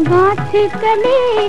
गाछ कले